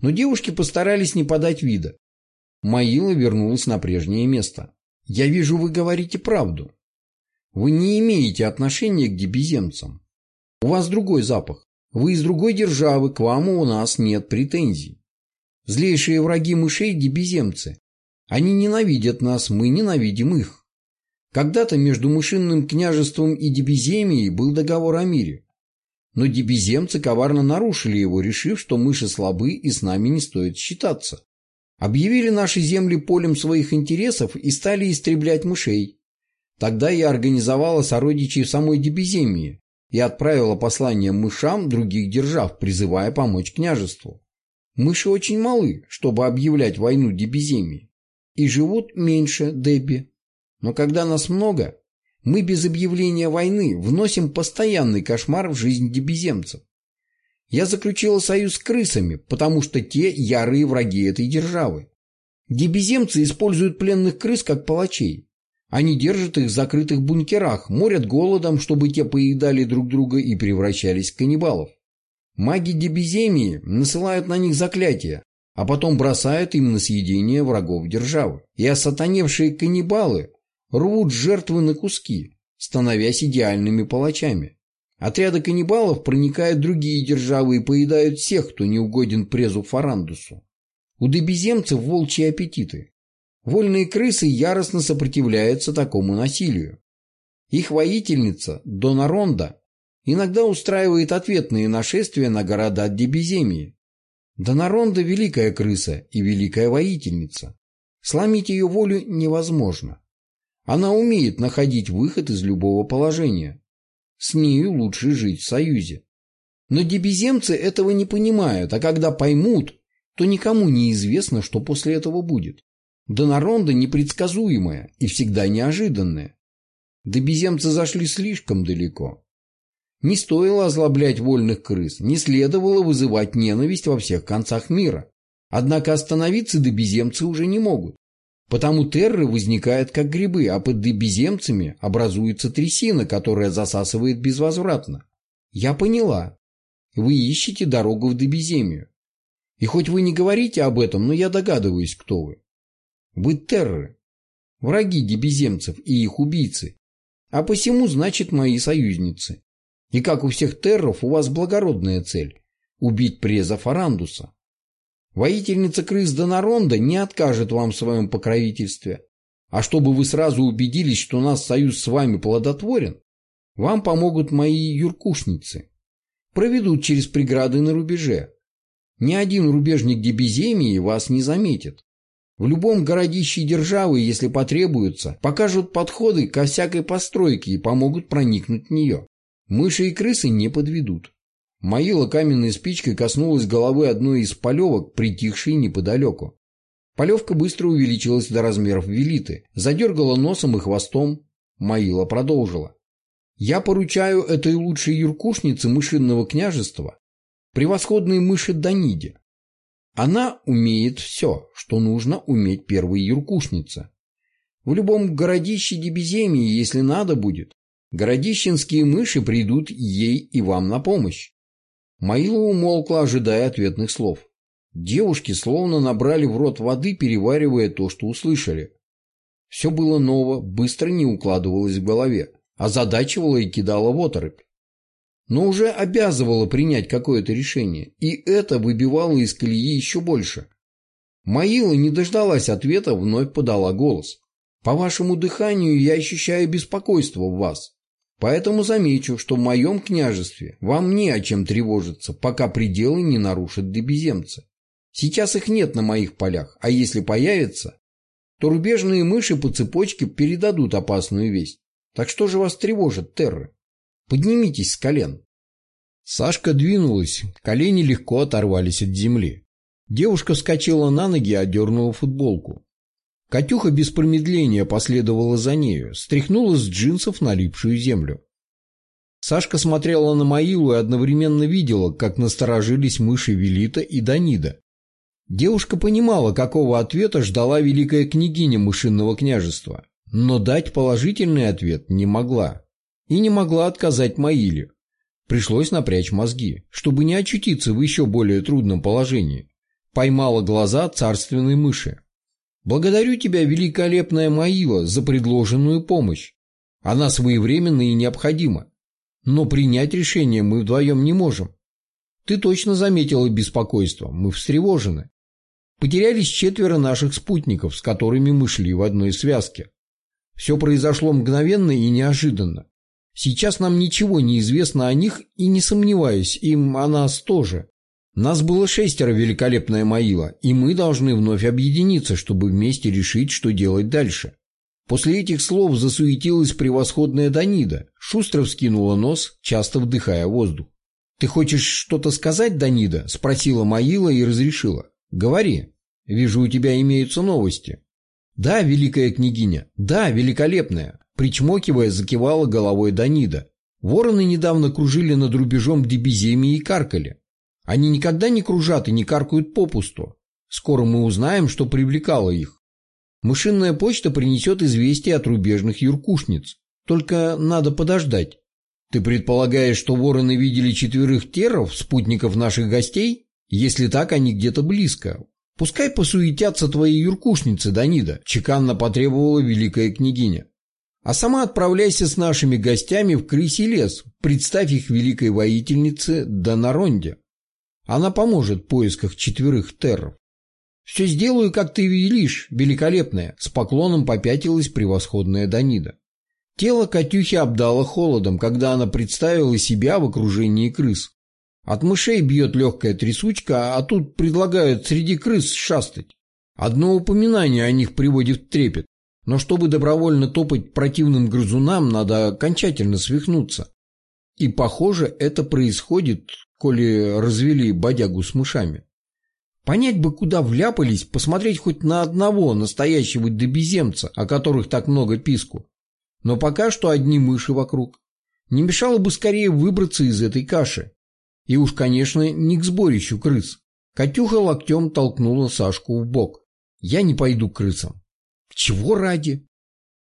Но девушки постарались не подать вида. Маила вернулась на прежнее место. «Я вижу, вы говорите правду. Вы не имеете отношения к дебеземцам. У вас другой запах. Вы из другой державы, к вам у нас нет претензий. Злейшие враги мышей – дебеземцы. Они ненавидят нас, мы ненавидим их. Когда-то между мышинным княжеством и дебеземией был договор о мире. Но дебеземцы коварно нарушили его, решив, что мыши слабы и с нами не стоит считаться. Объявили наши земли полем своих интересов и стали истреблять мышей. Тогда я организовала сородичей в самой дебеземии, и отправила послание мышам других держав, призывая помочь княжеству. Мыши очень малы, чтобы объявлять войну Дебиземии, и живут меньше Деби. Но когда нас много, мы без объявления войны вносим постоянный кошмар в жизнь дебиземцев. Я заключила союз с крысами, потому что те ярые враги этой державы. Дебиземцы используют пленных крыс как палачей. Они держат их в закрытых бункерах, морят голодом, чтобы те поедали друг друга и превращались в каннибалов. Маги Дебиземии насылают на них заклятия, а потом бросают им на съедение врагов державы. И осатаневшие каннибалы рвут жертвы на куски, становясь идеальными палачами. Отряды каннибалов проникают в другие державы и поедают всех, кто не угоден презу Фарандусу. У дебиземцев волчьи аппетиты. Вольные крысы яростно сопротивляются такому насилию. Их воительница, Донаронда, иногда устраивает ответные нашествия на города Дебиземии. Донаронда – великая крыса и великая воительница. Сломить ее волю невозможно. Она умеет находить выход из любого положения. С нею лучше жить в союзе. Но дебиземцы этого не понимают, а когда поймут, то никому не известно, что после этого будет. Донаронда непредсказуемая и всегда неожиданная. Дебиземцы зашли слишком далеко. Не стоило озлоблять вольных крыс, не следовало вызывать ненависть во всех концах мира. Однако остановиться добеземцы уже не могут. Потому терры возникают как грибы, а под добеземцами образуется трясина, которая засасывает безвозвратно. Я поняла. Вы ищете дорогу в добеземию. И хоть вы не говорите об этом, но я догадываюсь, кто вы. Вы терры. Враги дебеземцев и их убийцы. А посему, значит, мои союзницы. И как у всех терров, у вас благородная цель – убить преза Фарандуса. Воительница крыс Донаронда не откажет вам в своем покровительстве. А чтобы вы сразу убедились, что у нас союз с вами плодотворен, вам помогут мои юркушницы. Проведут через преграды на рубеже. Ни один рубежник Дебиземии вас не заметит. В любом городище державы, если потребуется, покажут подходы ко всякой постройке и помогут проникнуть в нее. Мыши и крысы не подведут. Маила каменной спичкой коснулась головы одной из полевок, притихшей неподалеку. Полевка быстро увеличилась до размеров велиты, задергала носом и хвостом. Маила продолжила. «Я поручаю этой лучшей юркушнице мышинного княжества, превосходной мыши Даниде. Она умеет все, что нужно уметь первой юркушнице. В любом городище Дебиземии, если надо будет, Городищенские мыши придут ей и вам на помощь. Маила умолкла, ожидая ответных слов. Девушки словно набрали в рот воды, переваривая то, что услышали. Все было ново, быстро не укладывалось в голове, озадачивало и кидало в оторопь. Но уже обязывало принять какое-то решение, и это выбивало из колеи еще больше. Маила не дождалась ответа, вновь подала голос. «По вашему дыханию я ощущаю беспокойство в вас. Поэтому замечу, что в моем княжестве вам не о чем тревожиться, пока пределы не нарушат дебеземцы. Сейчас их нет на моих полях, а если появятся, то рубежные мыши по цепочке передадут опасную весть. Так что же вас тревожит, Терры? Поднимитесь с колен. Сашка двинулась, колени легко оторвались от земли. Девушка вскочила на ноги и одернула футболку. Катюха без промедления последовала за нею, стряхнула с джинсов налипшую землю. Сашка смотрела на Маилу и одновременно видела, как насторожились мыши Велита и Данида. Девушка понимала, какого ответа ждала великая княгиня мышинного княжества, но дать положительный ответ не могла. И не могла отказать Маиле. Пришлось напрячь мозги, чтобы не очутиться в еще более трудном положении. Поймала глаза царственной мыши. Благодарю тебя, великолепная Маила, за предложенную помощь. Она своевременна и необходима. Но принять решение мы вдвоем не можем. Ты точно заметила беспокойство, мы встревожены. Потерялись четверо наших спутников, с которыми мы шли в одной связке. Все произошло мгновенно и неожиданно. Сейчас нам ничего не известно о них и, не сомневаюсь, им о нас тоже. Нас было шестеро, великолепная Маила, и мы должны вновь объединиться, чтобы вместе решить, что делать дальше. После этих слов засуетилась превосходная Данида, шустро вскинула нос, часто вдыхая воздух. «Ты хочешь что-то сказать, Данида?» – спросила Маила и разрешила. «Говори. Вижу, у тебя имеются новости». «Да, великая княгиня. Да, великолепная», – причмокивая, закивала головой Данида. Вороны недавно кружили над рубежом Дебиземии и каркали. Они никогда не кружат и не каркают попусту. Скоро мы узнаем, что привлекало их. Мышиная почта принесет известие от рубежных юркушниц. Только надо подождать. Ты предполагаешь, что вороны видели четверых теров, спутников наших гостей? Если так, они где-то близко. Пускай посуетятся твои юркушницы, Данида, чеканно потребовала великая княгиня. А сама отправляйся с нашими гостями в крысий лес, представь их великой воительнице Донаронде. Она поможет в поисках четверых терров. «Все сделаю, как ты велишь, великолепная», — с поклоном попятилась превосходная Данида. Тело Катюхи обдало холодом, когда она представила себя в окружении крыс. От мышей бьет легкая трясучка, а тут предлагают среди крыс шастать. Одно упоминание о них приводит в трепет. Но чтобы добровольно топать противным грызунам, надо окончательно свихнуться. И, похоже, это происходит, коли развели бодягу с мышами. Понять бы, куда вляпались, посмотреть хоть на одного настоящего добеземца, о которых так много писку. Но пока что одни мыши вокруг. Не мешало бы скорее выбраться из этой каши. И уж, конечно, не к сборищу крыс. Катюха локтем толкнула Сашку в бок. Я не пойду к крысам. Чего ради?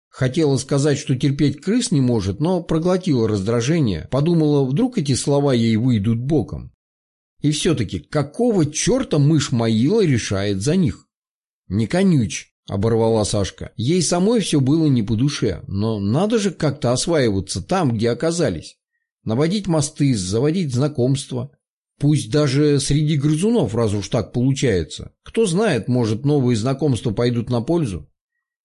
Хотела сказать, что терпеть крыс не может, но проглотила раздражение. Подумала, вдруг эти слова ей выйдут боком. И все-таки, какого черта мышь Маила решает за них? Не конюч, оборвала Сашка. Ей самой все было не по душе, но надо же как-то осваиваться там, где оказались. Наводить мосты, заводить знакомства. Пусть даже среди грызунов, раз уж так получается. Кто знает, может, новые знакомства пойдут на пользу.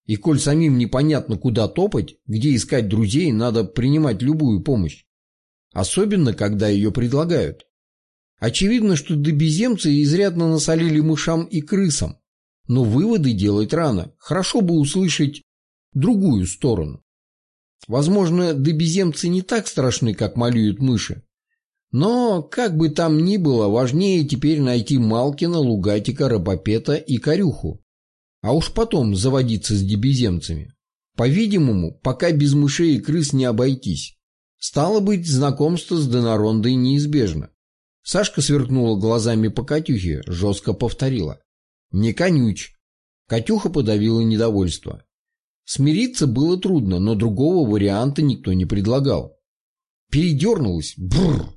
И коль самим непонятно, куда топать, где искать друзей, надо принимать любую помощь. Особенно, когда ее предлагают. Очевидно, что добеземцы изрядно насолили мышам и крысам. Но выводы делать рано. Хорошо бы услышать другую сторону. Возможно, добеземцы не так страшны, как малюют мыши. Но, как бы там ни было, важнее теперь найти Малкина, Лугатика, Рапопета и Корюху. А уж потом заводиться с дебеземцами. По-видимому, пока без мышей и крыс не обойтись. Стало быть, знакомство с Донорондой неизбежно. Сашка сверкнула глазами по Катюхе, жестко повторила. «Не конюч». Катюха подавила недовольство. Смириться было трудно, но другого варианта никто не предлагал. Передернулась. Бррр.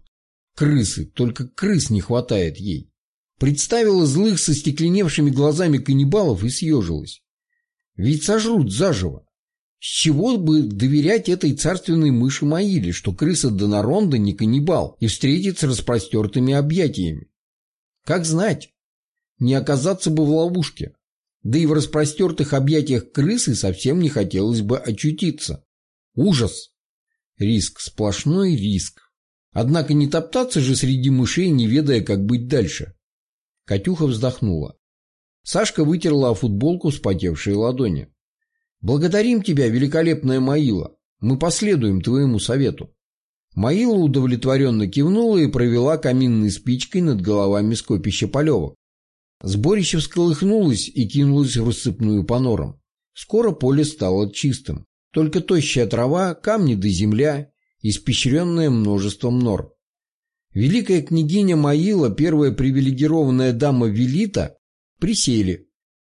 Крысы. Только крыс не хватает ей. Представила злых со стекленевшими глазами каннибалов и съежилась. Ведь сожрут заживо. С чего бы доверять этой царственной мыши Маиле, что крыса Донаронда не каннибал и встретит с распростертыми объятиями? Как знать? Не оказаться бы в ловушке. Да и в распростертых объятиях крысы совсем не хотелось бы очутиться. Ужас! Риск, сплошной риск. Однако не топтаться же среди мышей, не ведая, как быть дальше. Катюха вздохнула. Сашка вытерла о футболку вспотевшие ладони. «Благодарим тебя, великолепная Маила. Мы последуем твоему совету». Маила удовлетворенно кивнула и провела каминной спичкой над головами скопища полевок. Сборище всколыхнулось и кинулось в рассыпную по норам. Скоро поле стало чистым. Только тощая трава, камни да земля, испещренная множеством нор. Великая княгиня Маила, первая привилегированная дама Велита, присели,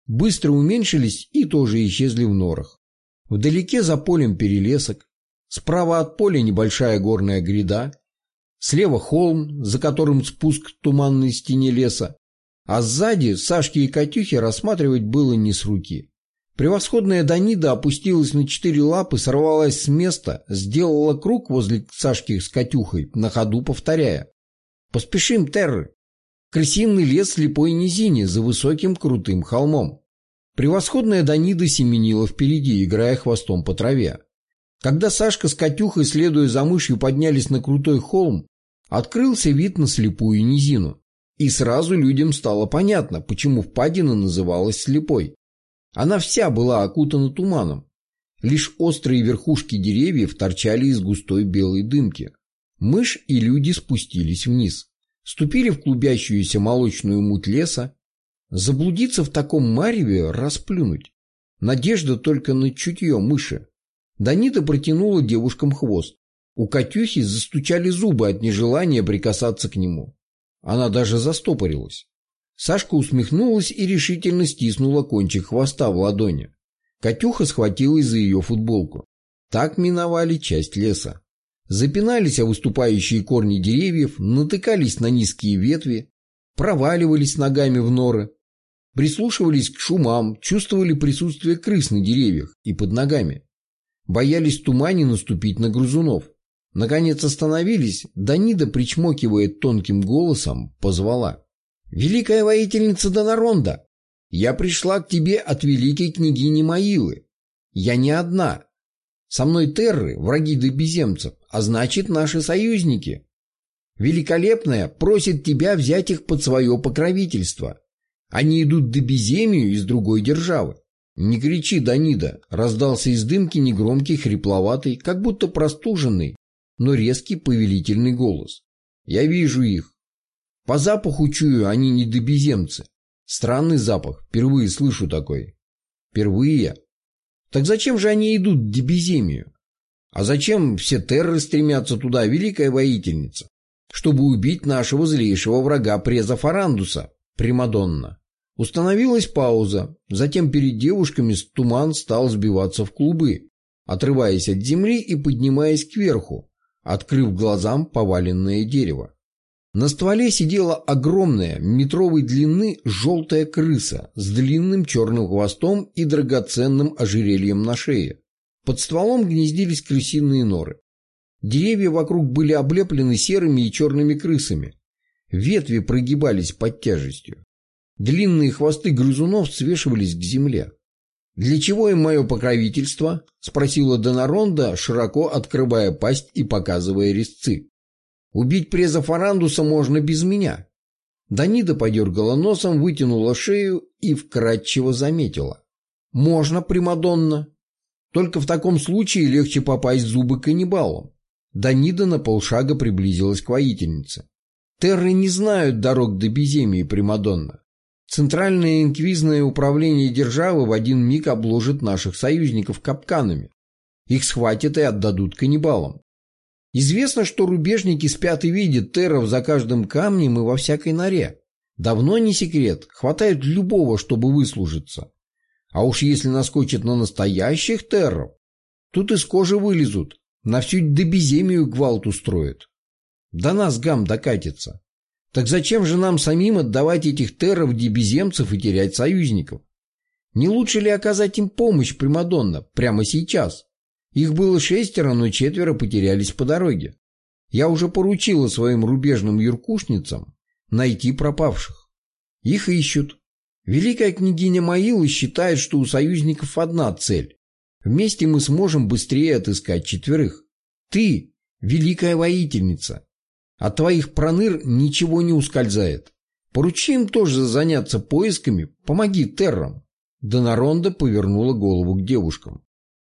быстро уменьшились и тоже исчезли в норах. Вдалеке за полем перелесок, справа от поля небольшая горная гряда, слева холм, за которым спуск к туманной стене леса, а сзади Сашки и Катюхи рассматривать было не с руки. Превосходная Данида опустилась на четыре лапы, сорвалась с места, сделала круг возле Сашки с Катюхой, на ходу повторяя. «Поспешим, Терры! Крысиный лес слепой низине за высоким крутым холмом. Превосходная Данида семенила впереди, играя хвостом по траве. Когда Сашка с Катюхой, следуя за мышью, поднялись на крутой холм, открылся вид на слепую низину. И сразу людям стало понятно, почему впадина называлась слепой. Она вся была окутана туманом. Лишь острые верхушки деревьев торчали из густой белой дымки. Мышь и люди спустились вниз. Ступили в клубящуюся молочную муть леса. Заблудиться в таком мареве, расплюнуть. Надежда только на чутье мыши. Данита протянула девушкам хвост. У Катюхи застучали зубы от нежелания прикасаться к нему. Она даже застопорилась. Сашка усмехнулась и решительно стиснула кончик хвоста в ладони. Катюха схватилась за ее футболку. Так миновали часть леса. Запинались о выступающие корни деревьев, натыкались на низкие ветви, проваливались ногами в норы, прислушивались к шумам, чувствовали присутствие крыс на деревьях и под ногами. Боялись в тумане наступить на грызунов. Наконец остановились, Данида, причмокивая тонким голосом, позвала. «Великая воительница Донаронда, я пришла к тебе от великой княгини Маилы. Я не одна. Со мной терры, враги добеземцев, а значит наши союзники. Великолепная просит тебя взять их под свое покровительство. Они идут до беземию из другой державы. «Не кричи, Данида!» — раздался из дымки негромкий, хрипловатый, как будто простуженный, но резкий повелительный голос. «Я вижу их. По запаху чую, они не добеземцы. Странный запах, впервые слышу такой. Впервые. Так зачем же они идут в Дебеземию? А зачем все терры стремятся туда, великая воительница? Чтобы убить нашего злейшего врага Преза Фарандуса, Примадонна. Установилась пауза, затем перед девушками туман стал сбиваться в клубы, отрываясь от земли и поднимаясь кверху, открыв глазам поваленное дерево. На стволе сидела огромная, метровой длины, желтая крыса с длинным черным хвостом и драгоценным ожерельем на шее. Под стволом гнездились крысиные норы. Деревья вокруг были облеплены серыми и черными крысами. Ветви прогибались под тяжестью. Длинные хвосты грызунов свешивались к земле. «Для чего им мое покровительство?» — спросила Донаронда, широко открывая пасть и показывая резцы. «Убить преза Фарандуса можно без меня». Данида подергала носом, вытянула шею и вкратчиво заметила. «Можно, Примадонна. Только в таком случае легче попасть в зубы каннибалам». Данида на полшага приблизилась к воительнице. «Терры не знают дорог до беземии, Примадонна. Центральное инквизное управление державы в один миг обложит наших союзников капканами. Их схватят и отдадут каннибалам. Известно, что рубежники спят и видят терров за каждым камнем и во всякой норе. Давно не секрет, хватает любого, чтобы выслужиться. А уж если наскочат на настоящих терров, тут из кожи вылезут, на всю добеземию гвалт устроят. До нас гам докатится. Так зачем же нам самим отдавать этих терров дебеземцев и терять союзников? Не лучше ли оказать им помощь, Примадонна, прямо сейчас? Их было шестеро, но четверо потерялись по дороге. Я уже поручила своим рубежным юркушницам найти пропавших. Их ищут. Великая княгиня Маила считает, что у союзников одна цель. Вместе мы сможем быстрее отыскать четверых. Ты – великая воительница. От твоих проныр ничего не ускользает. Поручи им тоже заняться поисками, помоги террам. Донаронда повернула голову к девушкам.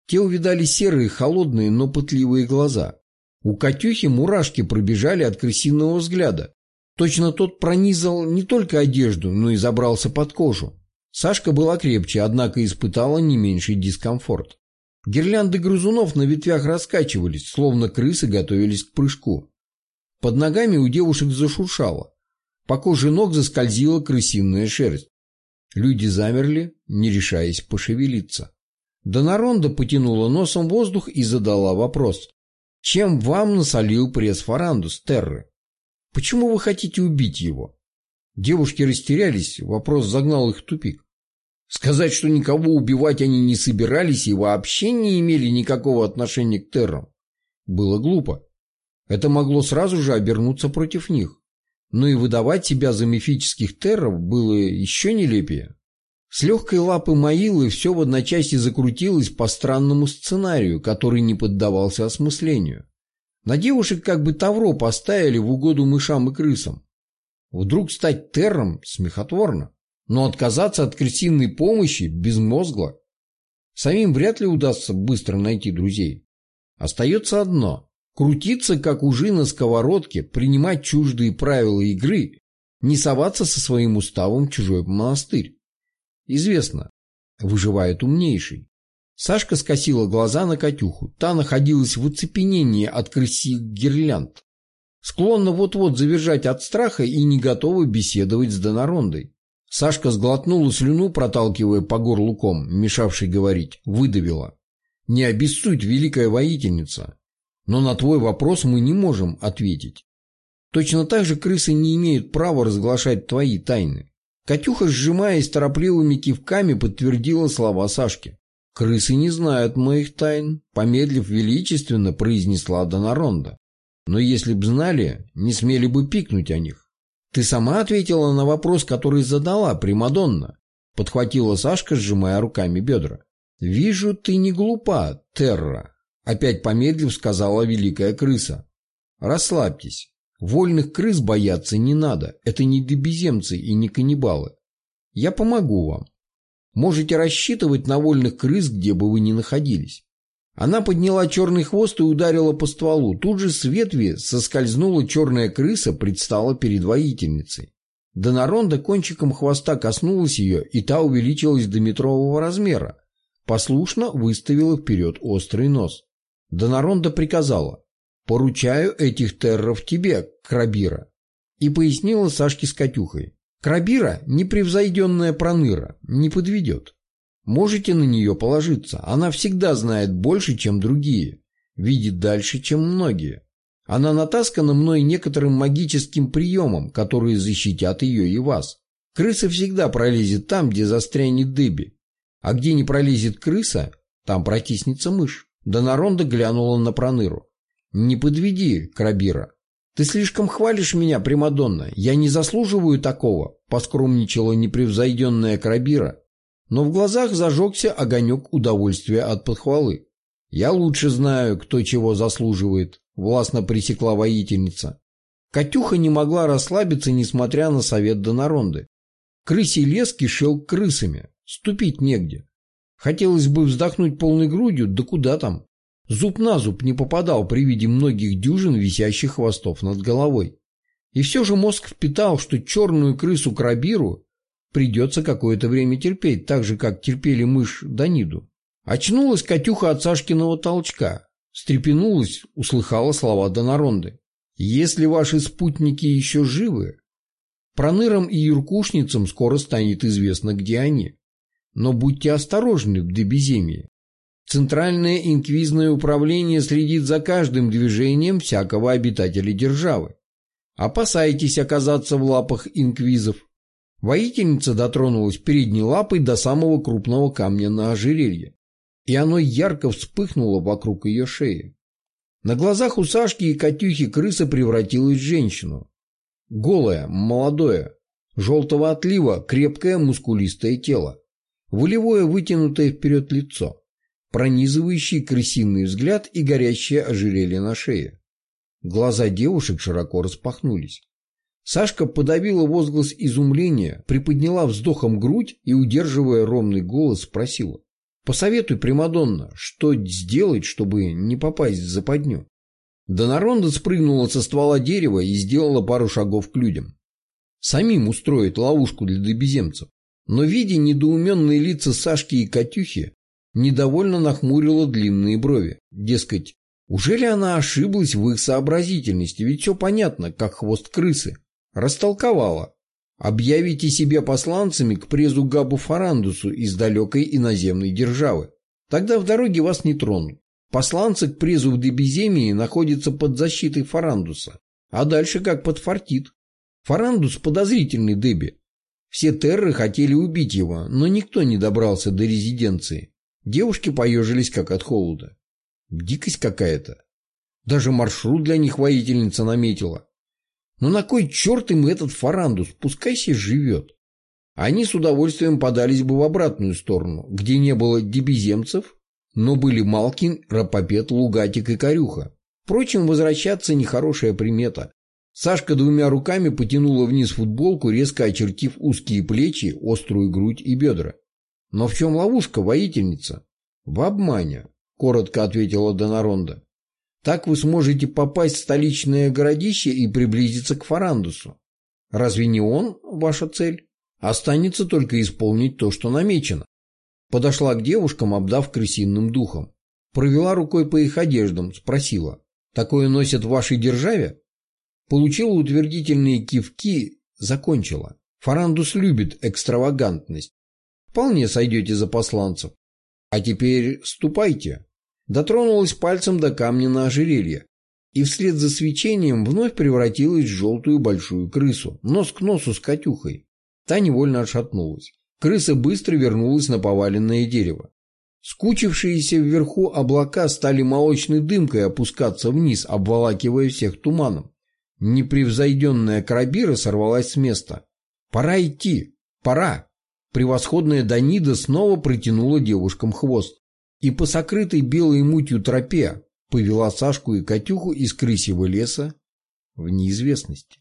Те увидали серые, холодные, но пытливые глаза. У Катюхи мурашки пробежали от крысиного взгляда. Точно тот пронизал не только одежду, но и забрался под кожу. Сашка была крепче, однако испытала не меньший дискомфорт. Гирлянды грызунов на ветвях раскачивались, словно крысы готовились к прыжку. Под ногами у девушек зашуршало. По коже ног заскользила крысиная шерсть. Люди замерли, не решаясь пошевелиться. Донаронда потянула носом воздух и задала вопрос. «Чем вам насолил пресс Фарандус, Терры? Почему вы хотите убить его?» Девушки растерялись, вопрос загнал их в тупик. Сказать, что никого убивать они не собирались и вообще не имели никакого отношения к Террам, было глупо. Это могло сразу же обернуться против них. Но и выдавать себя за мифических терров было еще нелепее. С легкой лапы Маилы все в одночасье закрутилось по странному сценарию, который не поддавался осмыслению. На девушек как бы тавро поставили в угоду мышам и крысам. Вдруг стать терром смехотворно, но отказаться от крысиной помощи безмозгло. Самим вряд ли удастся быстро найти друзей. Остается одно – крутиться, как ужи на сковородке, принимать чуждые правила игры, не соваться со своим уставом в чужой монастырь. Известно, выживает умнейший. Сашка скосила глаза на Катюху. Та находилась в оцепенении от крысих гирлянд. Склонна вот-вот завержать от страха и не готова беседовать с Донорондой. Сашка сглотнула слюну, проталкивая по горлу ком, мешавший говорить, выдавила. «Не обессудь, великая воительница, но на твой вопрос мы не можем ответить. Точно так же крысы не имеют права разглашать твои тайны». Катюха, сжимаясь торопливыми кивками, подтвердила слова Сашки. «Крысы не знают моих тайн», — помедлив величественно произнесла Донаронда. «Но если б знали, не смели бы пикнуть о них». «Ты сама ответила на вопрос, который задала, Примадонна», — подхватила Сашка, сжимая руками бедра. «Вижу, ты не глупа, Терра», — опять помедлив сказала великая крыса. «Расслабьтесь. Вольных крыс бояться не надо. Это не дебеземцы и не каннибалы. Я помогу вам. Можете рассчитывать на вольных крыс, где бы вы ни находились. Она подняла черный хвост и ударила по стволу. Тут же с ветви соскользнула черная крыса, предстала перед воительницей. Донаронда кончиком хвоста коснулась ее, и та увеличилась до метрового размера. Послушно выставила вперед острый нос. Донаронда приказала «Поручаю этих терров тебе, Крабира», и пояснила Сашке с Катюхой. Крабира – непревзойденная проныра, не подведет. Можете на нее положиться, она всегда знает больше, чем другие, видит дальше, чем многие. Она натаскана мной некоторым магическим приемом, которые защитят ее и вас. Крыса всегда пролезет там, где застрянет дыби, а где не пролезет крыса, там протиснется мышь. Донаронда глянула на проныру. «Не подведи, Крабира. «Ты слишком хвалишь меня, Примадонна. Я не заслуживаю такого», — поскромничала непревзойденная Крабира. Но в глазах зажегся огонек удовольствия от похвалы. «Я лучше знаю, кто чего заслуживает», — властно пресекла воительница. Катюха не могла расслабиться, несмотря на совет Донаронды. Крысий лес кишел крысами, ступить негде. Хотелось бы вздохнуть полной грудью, да куда там. Зуб на зуб не попадал при виде многих дюжин висящих хвостов над головой. И все же мозг впитал, что черную крысу-крабиру придется какое-то время терпеть, так же, как терпели мышь Даниду. Очнулась Катюха от Сашкиного толчка, встрепенулась, услыхала слова Донаронды. «Если ваши спутники еще живы, пронырам и юркушницам скоро станет известно, где они. Но будьте осторожны в Дебеземье. Центральное инквизное управление следит за каждым движением всякого обитателя державы. Опасайтесь оказаться в лапах инквизов. Воительница дотронулась передней лапой до самого крупного камня на ожерелье, и оно ярко вспыхнуло вокруг ее шеи. На глазах у Сашки и Катюхи крыса превратилась в женщину. Голое, молодое, желтого отлива, крепкое мускулистое тело, волевое вытянутое вперед лицо пронизывающий крысиный взгляд и горящее ожерелье на шее. Глаза девушек широко распахнулись. Сашка подавила возглас изумления, приподняла вздохом грудь и, удерживая ровный голос, спросила. «Посоветуй, Примадонна, что сделать, чтобы не попасть в западню?» Донаронда спрыгнула со ствола дерева и сделала пару шагов к людям. Самим устроить ловушку для добеземцев. Но, видя недоуменные лица Сашки и Катюхи, недовольно нахмурила длинные брови. Дескать, уже ли она ошиблась в их сообразительности, ведь все понятно, как хвост крысы. Растолковала. Объявите себя посланцами к презу Габу Фарандусу из далекой иноземной державы. Тогда в дороге вас не тронут. Посланцы к презу в Дебеземии находятся под защитой Фарандуса, а дальше как подфартит. Фарандус подозрительный Деби. Все терры хотели убить его, но никто не добрался до резиденции. Девушки поежились как от холода. Дикость какая-то. Даже маршрут для них воительница наметила. Но на кой черт им этот фарандус? Пускай живет. Они с удовольствием подались бы в обратную сторону, где не было дебеземцев, но были Малкин, Рапопет, Лугатик и Корюха. Впрочем, возвращаться нехорошая примета. Сашка двумя руками потянула вниз футболку, резко очертив узкие плечи, острую грудь и бедра. Но в чем ловушка, воительница? В обмане, коротко ответила Донаронда. Так вы сможете попасть в столичное городище и приблизиться к Фарандусу. Разве не он ваша цель? Останется только исполнить то, что намечено. Подошла к девушкам, обдав крысиным духом. Провела рукой по их одеждам, спросила. «Такое носят в вашей державе?» Получила утвердительные кивки, закончила. Фарандус любит экстравагантность. Вполне сойдете за посланцев. А теперь ступайте дотронулась пальцем до камня на ожерелье и вслед за свечением вновь превратилась в желтую большую крысу, нос к носу с Катюхой. Та невольно отшатнулась. Крыса быстро вернулась на поваленное дерево. Скучившиеся вверху облака стали молочной дымкой опускаться вниз, обволакивая всех туманом. Непревзойденная крабира сорвалась с места. «Пора идти! Пора!» Превосходная Данида снова протянула девушкам хвост и по сокрытой белой мутью тропе повела Сашку и Катюху из крысьего леса в неизвестности.